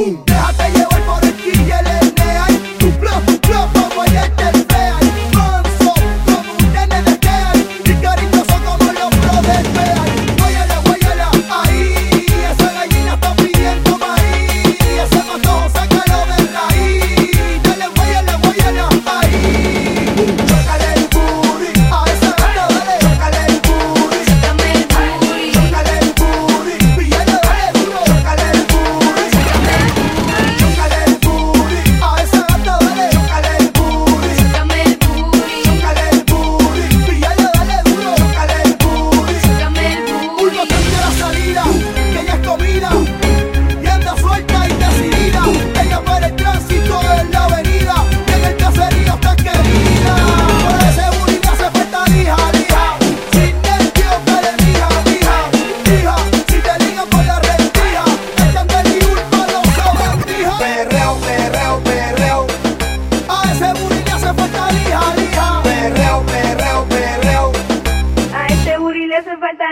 bum, terra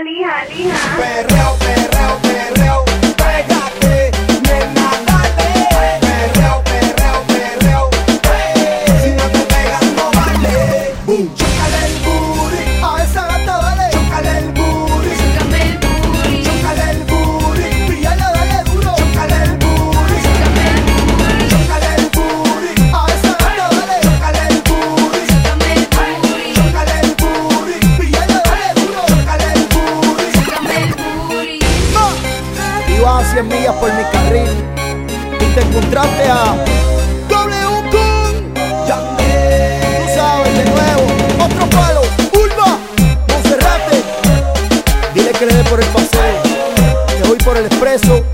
lija, lija. Perreo, perreo. por mi carril y te encontraste a W con Yandel. Tú sabes de nuevo, otro palo, Ulva, Monserrate. Dile que le dé por el paseo, que voy por el expreso.